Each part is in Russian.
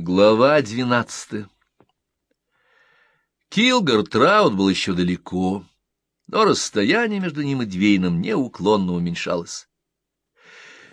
Глава двенадцатая Килгар Траут был еще далеко, но расстояние между ним и Двейном неуклонно уменьшалось.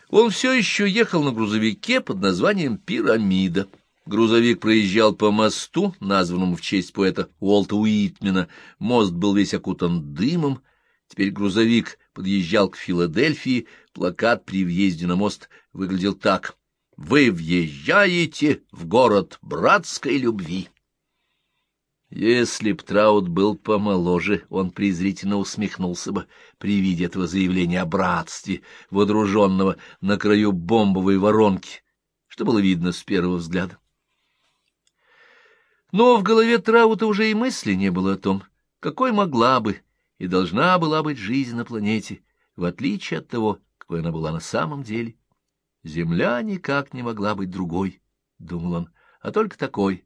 Он все еще ехал на грузовике под названием «Пирамида». Грузовик проезжал по мосту, названному в честь поэта Уолта Уитмена. Мост был весь окутан дымом. Теперь грузовик подъезжал к Филадельфии. Плакат при въезде на мост выглядел так — вы въезжаете в город братской любви. Если б Траут был помоложе, он презрительно усмехнулся бы при виде этого заявления о братстве, водруженного на краю бомбовой воронки, что было видно с первого взгляда. Но в голове Траута уже и мысли не было о том, какой могла бы и должна была быть жизнь на планете, в отличие от того, какой она была на самом деле. Земля никак не могла быть другой, — думал он, — а только такой,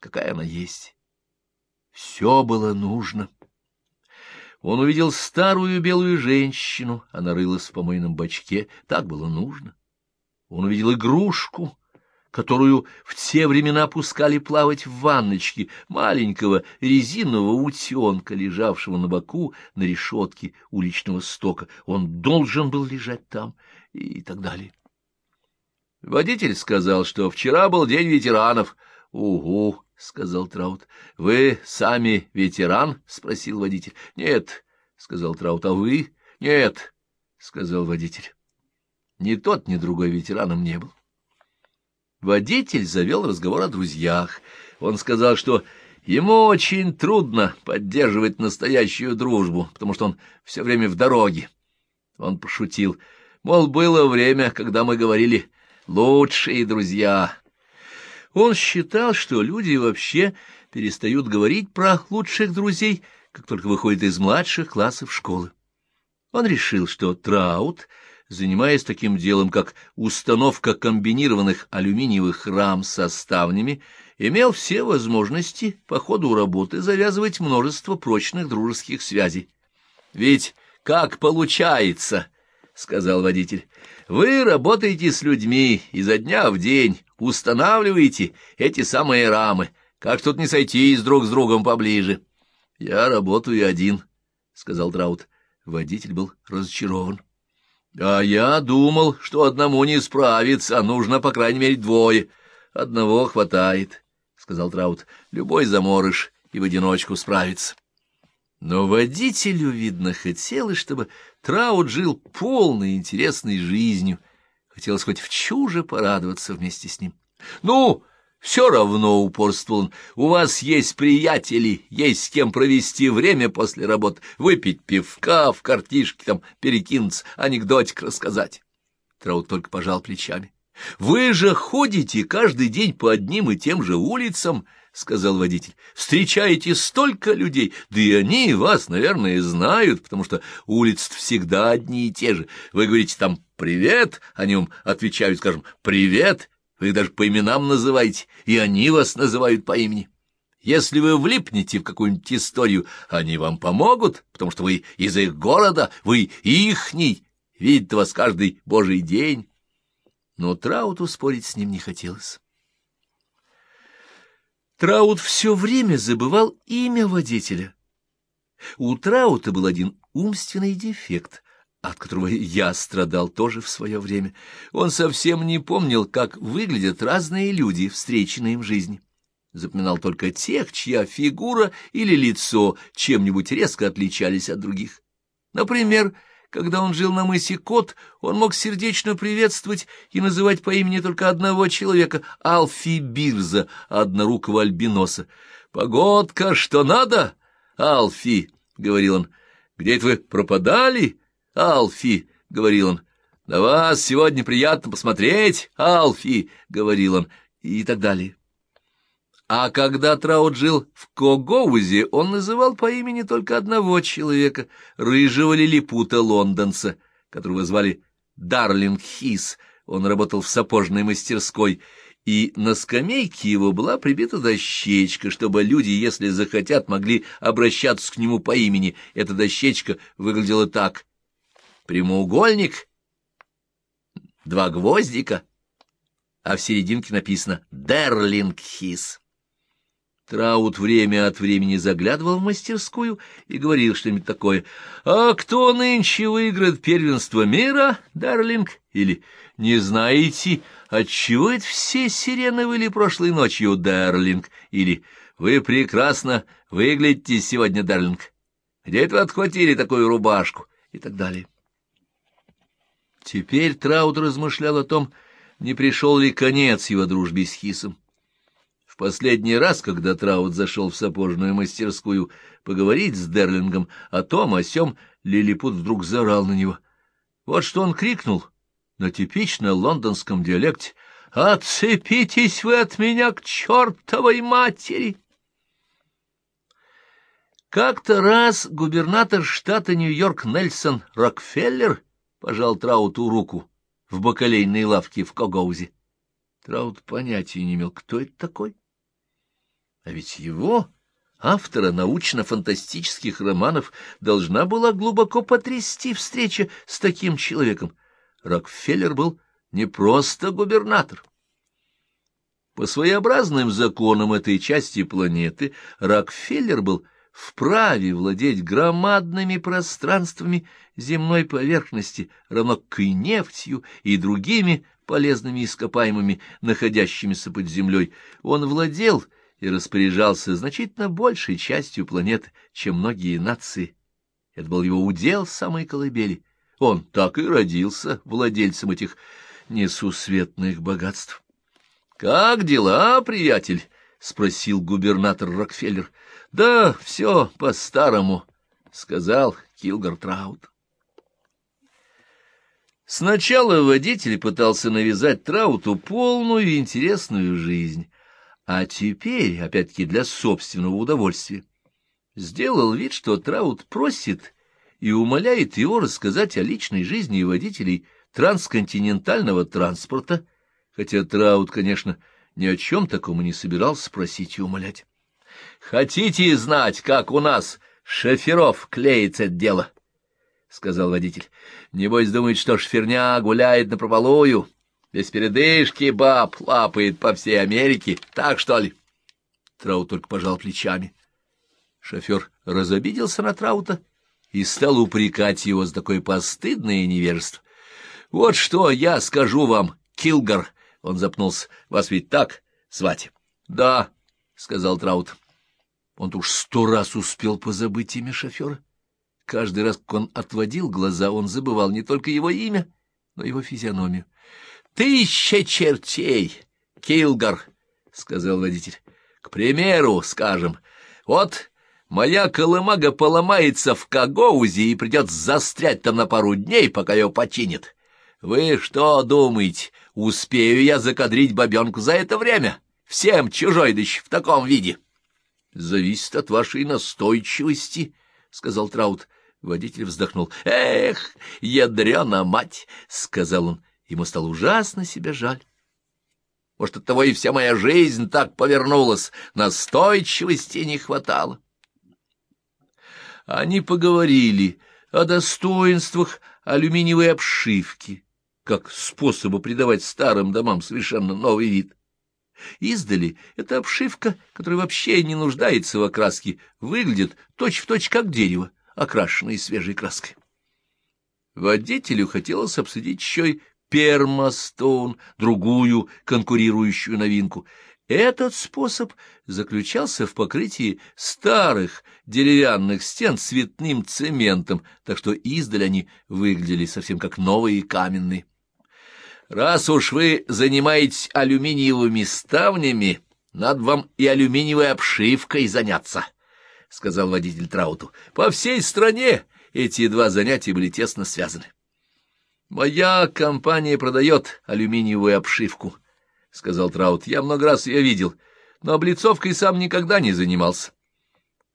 какая она есть. Все было нужно. Он увидел старую белую женщину, она рылась в помойном бачке, так было нужно. Он увидел игрушку, которую в те времена пускали плавать в ванночке маленького резинового утенка, лежавшего на боку на решетке уличного стока. Он должен был лежать там и так далее. Водитель сказал, что вчера был день ветеранов. — Угу, — сказал Траут. — Вы сами ветеран? — спросил водитель. — Нет, — сказал Траут. — А вы? — Нет, — сказал водитель. Ни тот, ни другой ветераном не был. Водитель завел разговор о друзьях. Он сказал, что ему очень трудно поддерживать настоящую дружбу, потому что он все время в дороге. Он пошутил, мол, было время, когда мы говорили лучшие друзья. Он считал, что люди вообще перестают говорить про лучших друзей, как только выходят из младших классов школы. Он решил, что Траут, занимаясь таким делом, как установка комбинированных алюминиевых рам со ставнями, имел все возможности по ходу работы завязывать множество прочных дружеских связей. Ведь как получается, — сказал водитель. — Вы работаете с людьми изо дня в день, устанавливаете эти самые рамы. Как тут не сойтись друг с другом поближе? — Я работаю один, — сказал Траут. Водитель был разочарован. — А я думал, что одному не справиться, нужно, по крайней мере, двое. — Одного хватает, — сказал Траут. — Любой заморыш и в одиночку справится. Но водителю, видно, хотелось, чтобы Траут жил полной интересной жизнью. Хотелось хоть в чуже порадоваться вместе с ним. — Ну, все равно, — упорствовал он, — у вас есть приятели, есть с кем провести время после работы, выпить пивка, в картишке там перекинуться, анекдотик рассказать. Траут только пожал плечами. — Вы же ходите каждый день по одним и тем же улицам, —— сказал водитель. — Встречаете столько людей, да и они вас, наверное, знают, потому что улицы всегда одни и те же. Вы говорите там «привет», они вам отвечают, скажем, «привет», вы их даже по именам называете, и они вас называют по имени. Если вы влипнете в какую-нибудь историю, они вам помогут, потому что вы из их города, вы ихний, видят вас каждый божий день. Но Трауту спорить с ним не хотелось. Траут все время забывал имя водителя. У Траута был один умственный дефект, от которого я страдал тоже в свое время. Он совсем не помнил, как выглядят разные люди, встреченные им в жизни. Запоминал только тех, чья фигура или лицо чем-нибудь резко отличались от других. Например, когда он жил на мысе Кот, он мог сердечно приветствовать и называть по имени только одного человека — Алфи Бирза, однорукого альбиноса. «Погодка, что надо, Алфи?» — говорил он. «Где это вы пропадали, Алфи?» — говорил он. «На вас сегодня приятно посмотреть, Алфи!» — говорил он, и так далее. А когда Траут жил в Когоузе, он называл по имени только одного человека, рыжего лилипута лондонца, которого звали Дарлинг Хис. Он работал в сапожной мастерской, и на скамейке его была прибита дощечка, чтобы люди, если захотят, могли обращаться к нему по имени. Эта дощечка выглядела так. Прямоугольник, два гвоздика, а в серединке написано «Дерлингхис». Траут время от времени заглядывал в мастерскую и говорил что-нибудь такое. «А кто нынче выиграет первенство мира, Дарлинг?» Или «Не знаете, отчего это все сирены выли прошлой ночью, Дарлинг?» Или «Вы прекрасно выглядите сегодня, Дарлинг. Где это вы отхватили такую рубашку?» И так далее. Теперь Траут размышлял о том, не пришел ли конец его дружбе с Хисом. Последний раз, когда Траут зашел в сапожную мастерскую поговорить с Дерлингом о том, о сём, Лилипут вдруг заорал на него. Вот что он крикнул на типично лондонском диалекте. «Отцепитесь вы от меня к чертовой матери!» Как-то раз губернатор штата Нью-Йорк Нельсон Рокфеллер пожал Трауту руку в бакалейной лавке в Когоузе. Траут понятия не имел, кто это такой. А ведь его, автора научно-фантастических романов, должна была глубоко потрясти встреча с таким человеком. Рокфеллер был не просто губернатор. По своеобразным законам этой части планеты Рокфеллер был вправе владеть громадными пространствами земной поверхности, равно как и нефтью и другими полезными ископаемыми, находящимися под землей. Он владел и распоряжался значительно большей частью планеты, чем многие нации. Это был его удел самой колыбели. Он так и родился владельцем этих несусветных богатств. — Как дела, приятель? — спросил губернатор Рокфеллер. — Да, все по-старому, — сказал Килгар Траут. Сначала водитель пытался навязать Трауту полную и интересную жизнь, а теперь, опять-таки для собственного удовольствия, сделал вид, что Траут просит и умоляет его рассказать о личной жизни водителей трансконтинентального транспорта, хотя Траут, конечно, ни о чем таком и не собирался спросить и умолять. «Хотите знать, как у нас шоферов клеится это дело?» — сказал водитель. «Небось думает, что шоферня гуляет на напропалую, без передышки баб лапает по всей Америке, так что ли?» Траут только пожал плечами. Шофер разобиделся на Траута и стал упрекать его за такое постыдное невежество. — Вот что я скажу вам, Килгар, — он запнулся, — вас ведь так звать? — Да, — сказал Траут. Он уж сто раз успел позабыть имя шофера. Каждый раз, как он отводил глаза, он забывал не только его имя, но его физиономию. — Тысяча чертей, Килгар, — сказал водитель. — К примеру, скажем, вот Моя колымага поломается в Кагоузе и придется застрять там на пару дней, пока ее починят. Вы что думаете, успею я закадрить бабенку за это время? Всем чужой, да в таком виде. — Зависит от вашей настойчивости, — сказал Траут. Водитель вздохнул. — Эх, ядрена мать! — сказал он. Ему стало ужасно себя жаль. Может, от того и вся моя жизнь так повернулась, настойчивости не хватало. Они поговорили о достоинствах алюминиевой обшивки, как способа придавать старым домам совершенно новый вид. Издали эта обшивка, которая вообще не нуждается в окраске, выглядит точь-в-точь точь как дерево, окрашенное свежей краской. Водителю хотелось обсудить еще и пермостоун, другую конкурирующую новинку — этот способ заключался в покрытии старых деревянных стен цветным цементом, так что издали они выглядели совсем как новые каменные. «Раз уж вы занимаетесь алюминиевыми ставнями, надо вам и алюминиевой обшивкой заняться», — сказал водитель Трауту. «По всей стране эти два занятия были тесно связаны». «Моя компания продает алюминиевую обшивку», — сказал Траут. — Я много раз ее видел, но облицовкой сам никогда не занимался.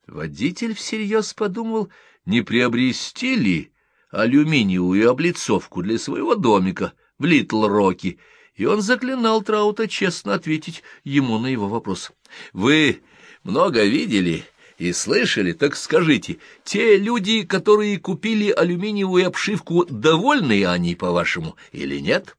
Водитель всерьез подумал, не приобрести ли алюминиевую облицовку для своего домика в Литл-Роке, и он заклинал Траута честно ответить ему на его вопрос. — Вы много видели и слышали, так скажите, те люди, которые купили алюминиевую обшивку, довольны они, по-вашему, или нет?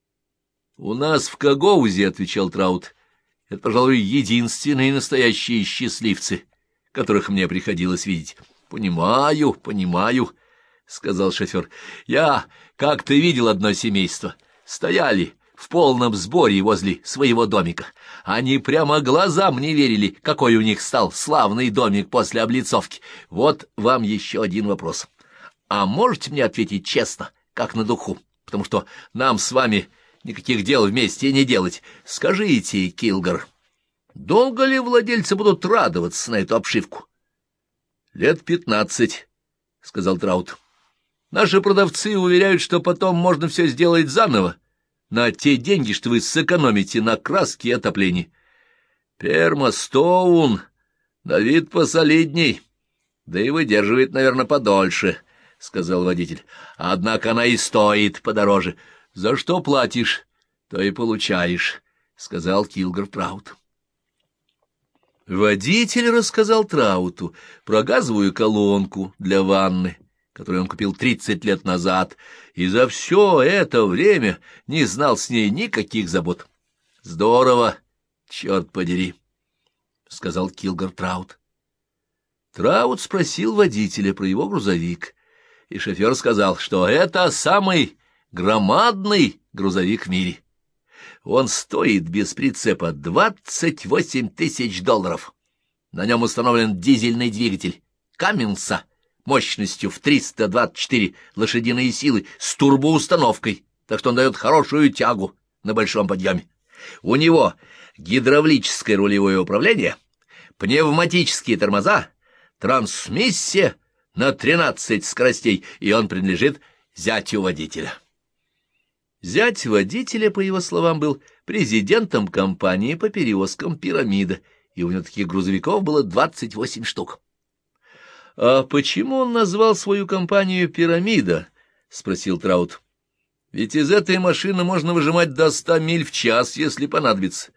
— У нас в Кагоузе, — отвечал Траут, — это, пожалуй, единственные настоящие счастливцы, которых мне приходилось видеть. — Понимаю, понимаю, — сказал шофер. — Я как-то видел одно семейство. Стояли в полном сборе возле своего домика. Они прямо глазам не верили, какой у них стал славный домик после облицовки. Вот вам еще один вопрос. А можете мне ответить честно, как на духу? Потому что нам с вами никаких дел вместе не делать. Скажите, Килгар, долго ли владельцы будут радоваться на эту обшивку? — Лет пятнадцать, — сказал Траут. — Наши продавцы уверяют, что потом можно все сделать заново, на те деньги, что вы сэкономите на краске и отоплении. Пермостоун на вид посолидней, да и выдерживает, наверное, подольше, — сказал водитель. Однако она и стоит подороже. За что платишь, то и получаешь, — сказал Килгар Траут. Водитель рассказал Трауту про газовую колонку для ванны, которую он купил тридцать лет назад, и за все это время не знал с ней никаких забот. — Здорово, черт подери, — сказал Килгар Траут. Траут спросил водителя про его грузовик, и шофер сказал, что это самый громадный грузовик в мире. Он стоит без прицепа двадцать восемь тысяч долларов. На нем установлен дизельный двигатель Каминса мощностью в 324 лошадиные силы с турбоустановкой, так что он дает хорошую тягу на большом подъеме. У него гидравлическое рулевое управление, пневматические тормоза, трансмиссия на 13 скоростей, и он принадлежит зятю водителя. Зять водителя, по его словам, был президентом компании по перевозкам «Пирамида», и у него таких грузовиков было 28 штук. — А почему он назвал свою компанию «Пирамида»? — спросил Траут. — Ведь из этой машины можно выжимать до ста миль в час, если понадобится.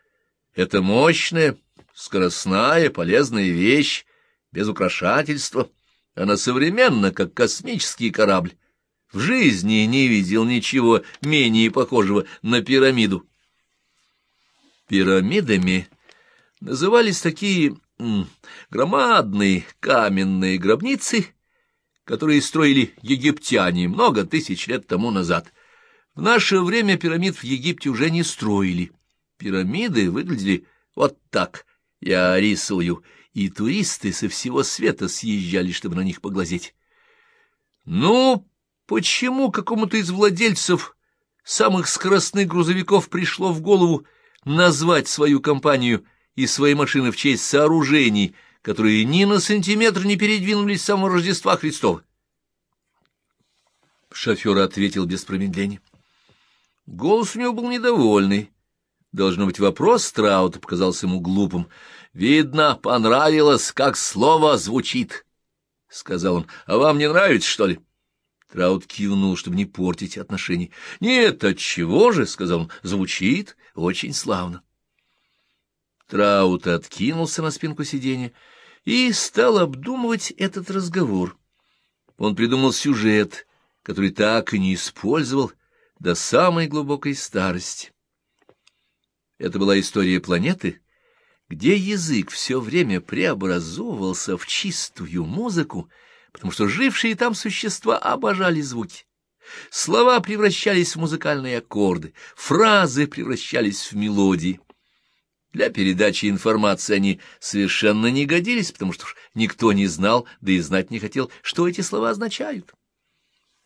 Это мощная, скоростная, полезная вещь, без украшательства. Она современна, как космический корабль. В жизни не видел ничего менее похожего на пирамиду. Пирамидами назывались такие громадные каменные гробницы, которые строили египтяне много тысяч лет тому назад. В наше время пирамид в Египте уже не строили. Пирамиды выглядели вот так, я рисую, и туристы со всего света съезжали, чтобы на них поглазеть. Ну, почему какому-то из владельцев самых скоростных грузовиков пришло в голову назвать свою компанию и свои машины в честь сооружений, которые ни на сантиметр не передвинулись с самого Рождества Христова. Шофер ответил без промедления. Голос у него был недовольный. Должно быть, вопрос Траута показался ему глупым. «Видно, понравилось, как слово звучит», — сказал он. «А вам не нравится, что ли?» Траут кивнул, чтобы не портить отношений. «Нет, отчего же?» — сказал он. «Звучит очень славно». Траут откинулся на спинку сиденья и стал обдумывать этот разговор. Он придумал сюжет, который так и не использовал до самой глубокой старости. Это была история планеты, где язык все время преобразовывался в чистую музыку, потому что жившие там существа обожали звуки. Слова превращались в музыкальные аккорды, фразы превращались в мелодии. Для передачи информации они совершенно не годились, потому что никто не знал, да и знать не хотел, что эти слова означают.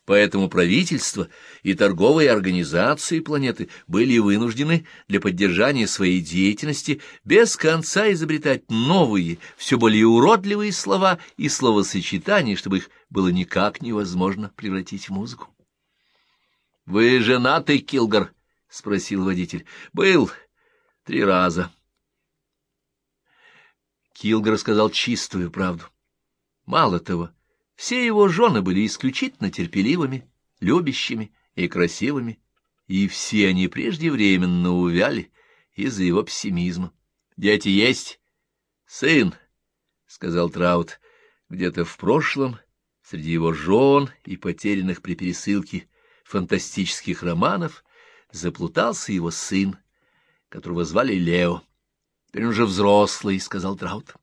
Поэтому правительство и торговые организации планеты были вынуждены для поддержания своей деятельности без конца изобретать новые, все более уродливые слова и словосочетания, чтобы их было никак невозможно превратить в музыку. — Вы женаты, Килгар? — спросил водитель. — Был три раза. Килгар рассказал чистую правду. Мало того, все его жены были исключительно терпеливыми, любящими и красивыми, и все они преждевременно увяли из-за его пессимизма. «Дети есть?» «Сын», — сказал Траут, — «где-то в прошлом, среди его жен и потерянных при пересылке фантастических романов, заплутался его сын, которого звали Лео. Теперь он уже взрослый, — сказал Траут.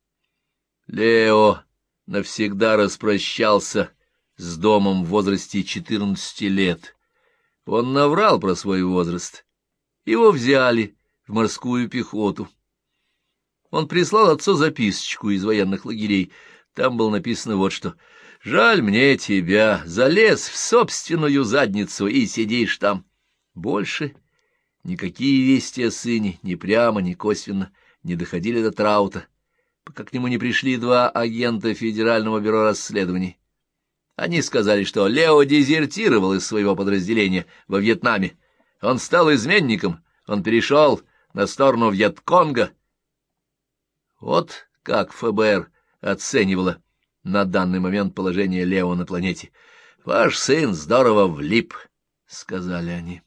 Лео навсегда распрощался с домом в возрасте четырнадцати лет. Он наврал про свой возраст. Его взяли в морскую пехоту. Он прислал отцу записочку из военных лагерей. Там было написано вот что. «Жаль мне тебя, залез в собственную задницу и сидишь там». Больше никакие вести о сыне ни прямо, ни косвенно не доходили до Траута, пока к нему не пришли два агента Федерального бюро расследований. Они сказали, что Лео дезертировал из своего подразделения во Вьетнаме. Он стал изменником, он перешел на сторону Вьетконга. Вот как ФБР оценивало на данный момент положение Лео на планете. «Ваш сын здорово влип», — сказали они.